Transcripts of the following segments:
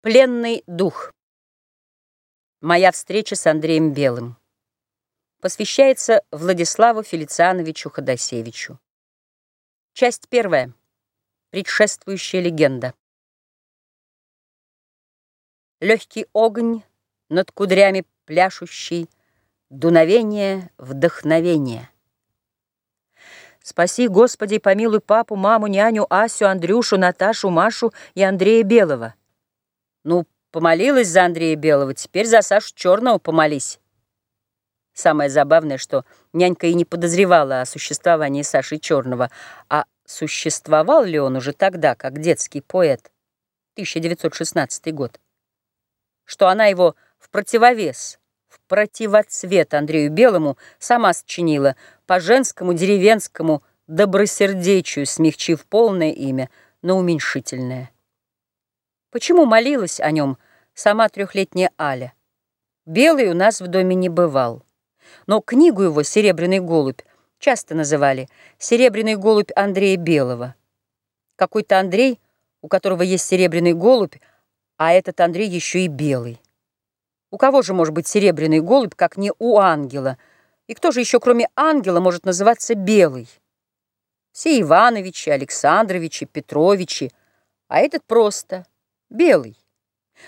Пленный дух. Моя встреча с Андреем Белым. Посвящается Владиславу Фелициановичу Ходосевичу. Часть первая. Предшествующая легенда. Легкий огонь над кудрями пляшущий, Дуновение вдохновение. Спаси, Господи, помилуй папу, маму, няню, Асю, Андрюшу, Наташу, Машу и Андрея Белого. Ну, помолилась за Андрея Белого, теперь за Сашу Черного помолись. Самое забавное, что нянька и не подозревала о существовании Саши Черного, а существовал ли он уже тогда, как детский поэт, 1916 год, что она его в противовес, в противоцвет Андрею Белому сама сочинила по женскому деревенскому добросердечию, смягчив полное имя на уменьшительное. Почему молилась о нем сама трехлетняя Аля? Белый у нас в доме не бывал. Но книгу его «Серебряный голубь» часто называли «Серебряный голубь Андрея Белого». Какой-то Андрей, у которого есть серебряный голубь, а этот Андрей еще и белый. У кого же может быть серебряный голубь, как не у ангела? И кто же еще, кроме ангела, может называться белый? Все Ивановичи, Александровичи, Петровичи, а этот просто – Белый.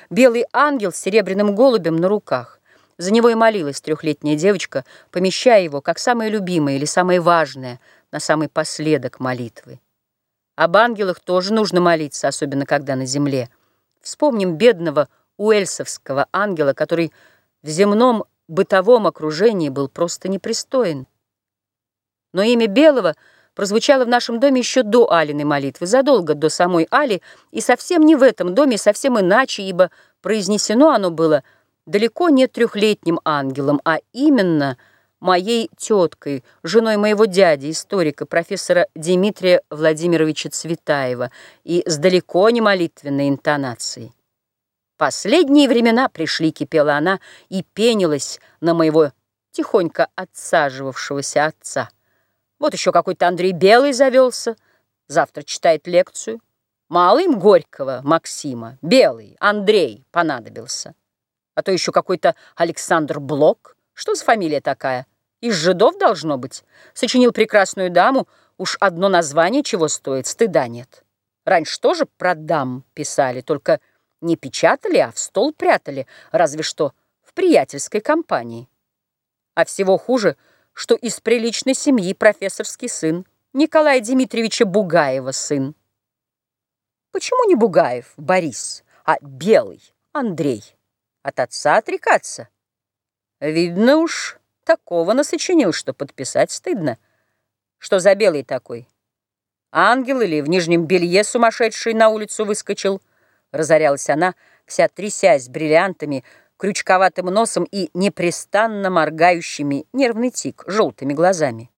Белый ангел с серебряным голубем на руках. За него и молилась трехлетняя девочка, помещая его, как самое любимое или самое важное, на самый последок молитвы. Об ангелах тоже нужно молиться, особенно когда на земле. Вспомним бедного уэльсовского ангела, который в земном бытовом окружении был просто непристоен. Но имя Белого — прозвучало в нашем доме еще до Алиной молитвы, задолго до самой Али, и совсем не в этом доме, совсем иначе, ибо произнесено оно было далеко не трехлетним ангелом, а именно моей теткой, женой моего дяди, историка, профессора Дмитрия Владимировича Цветаева, и с далеко не молитвенной интонацией. Последние времена пришли, кипела она, и пенилась на моего тихонько отсаживавшегося отца. Вот еще какой-то Андрей Белый завелся. Завтра читает лекцию. Мало им Горького, Максима. Белый, Андрей понадобился. А то еще какой-то Александр Блок. Что за фамилия такая? Из жидов должно быть. Сочинил прекрасную даму. Уж одно название чего стоит, стыда нет. Раньше тоже про дам писали, только не печатали, а в стол прятали, разве что в приятельской компании. А всего хуже — что из приличной семьи профессорский сын, Николая Дмитриевича Бугаева сын. Почему не Бугаев, Борис, а Белый, Андрей? От отца отрекаться? Видно уж, такого насочинил, что подписать стыдно. Что за Белый такой? Ангел или в нижнем белье сумасшедший на улицу выскочил? Разорялась она, вся трясясь бриллиантами, крючковатым носом и непрестанно моргающими, нервный тик, желтыми глазами.